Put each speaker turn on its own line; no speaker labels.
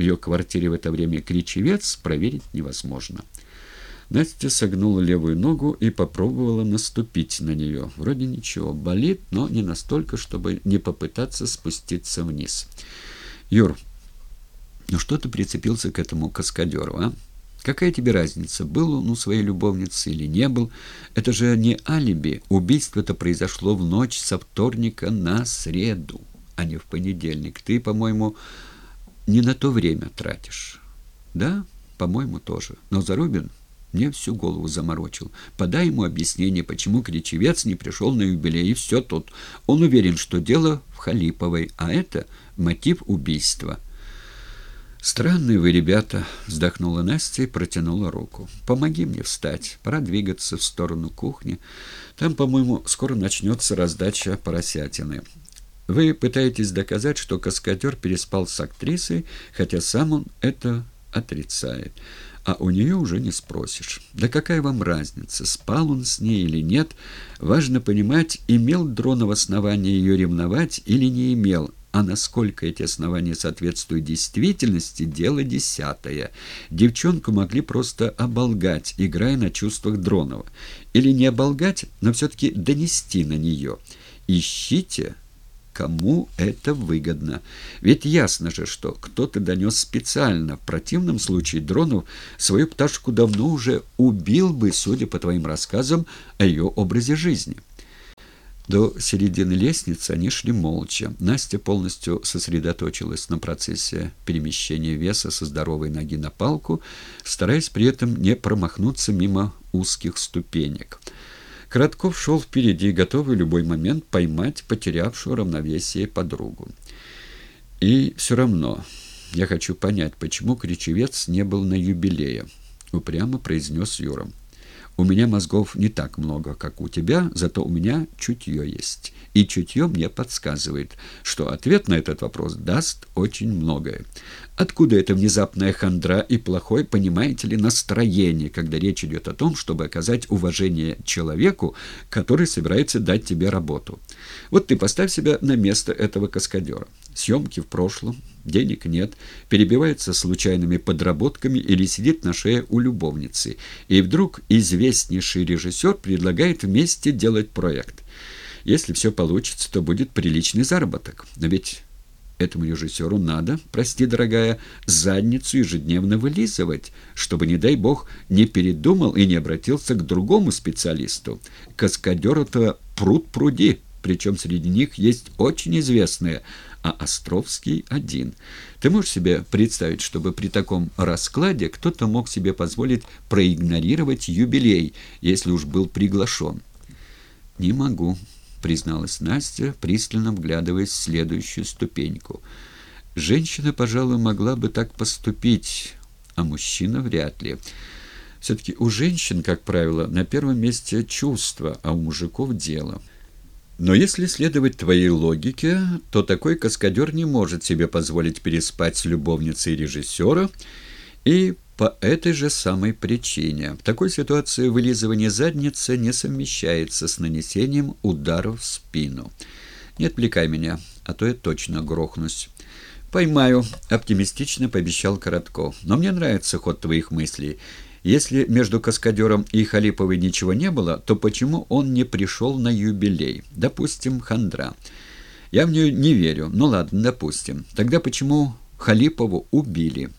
в ее квартире в это время кричевец, проверить невозможно. Настя согнула левую ногу и попробовала наступить на нее. Вроде ничего, болит, но не настолько, чтобы не попытаться спуститься вниз. «Юр, ну что ты прицепился к этому каскадеру, а? Какая тебе разница, был он у своей любовницы или не был? Это же не алиби. Убийство-то произошло в ночь со вторника на среду, а не в понедельник. Ты, по-моему, не на то время тратишь». «Да, по-моему, тоже. Но Зарубин мне всю голову заморочил. Подай ему объяснение, почему Кричевец не пришел на юбилей, и все тут. Он уверен, что дело в Халиповой, а это мотив убийства. «Странные вы, ребята», — вздохнула Настя и протянула руку. «Помоги мне встать. Пора двигаться в сторону кухни. Там, по-моему, скоро начнется раздача поросятины. Вы пытаетесь доказать, что каскадер переспал с актрисой, хотя сам он это отрицает» а у нее уже не спросишь. Да какая вам разница, спал он с ней или нет? Важно понимать, имел Дронов основания ее ревновать или не имел, а насколько эти основания соответствуют действительности, дело десятое. Девчонку могли просто оболгать, играя на чувствах Дронова. Или не оболгать, но все-таки донести на нее. Ищите кому это выгодно. Ведь ясно же, что кто-то донес специально. В противном случае Дронов свою пташку давно уже убил бы, судя по твоим рассказам, о ее образе жизни. До середины лестницы они шли молча. Настя полностью сосредоточилась на процессе перемещения веса со здоровой ноги на палку, стараясь при этом не промахнуться мимо узких ступенек. Коротков шел впереди, готовый в любой момент поймать потерявшую равновесие подругу. «И все равно я хочу понять, почему Кричевец не был на юбилее», — упрямо произнес Юра. У меня мозгов не так много, как у тебя, зато у меня чутье есть. И чутье мне подсказывает, что ответ на этот вопрос даст очень многое. Откуда это внезапная хандра и плохое, понимаете ли, настроение, когда речь идет о том, чтобы оказать уважение человеку, который собирается дать тебе работу? Вот ты поставь себя на место этого каскадера. Съемки в прошлом, денег нет, перебивается случайными подработками или сидит на шее у любовницы. И вдруг известнейший режиссер предлагает вместе делать проект. Если все получится, то будет приличный заработок. Но ведь этому режиссеру надо, прости, дорогая, задницу ежедневно вылизывать, чтобы, не дай бог, не передумал и не обратился к другому специалисту. Каскадера-то пруд пруди, причем среди них есть очень известные – а Островский один. Ты можешь себе представить, чтобы при таком раскладе кто-то мог себе позволить проигнорировать юбилей, если уж был приглашен? «Не могу», — призналась Настя, пристально вглядываясь в следующую ступеньку. «Женщина, пожалуй, могла бы так поступить, а мужчина вряд ли». Все-таки у женщин, как правило, на первом месте чувство, а у мужиков дело. Но если следовать твоей логике, то такой каскадер не может себе позволить переспать с любовницей режиссера, и по этой же самой причине. В такой ситуации вылизывание задницы не совмещается с нанесением ударов в спину. Не отвлекай меня, а то я точно грохнусь. «Поймаю», — оптимистично пообещал Коротков. «Но мне нравится ход твоих мыслей». Если между каскадером и Халиповой ничего не было, то почему он не пришел на юбилей? Допустим, хандра. Я в нее не верю. Ну ладно, допустим. Тогда почему Халипову убили?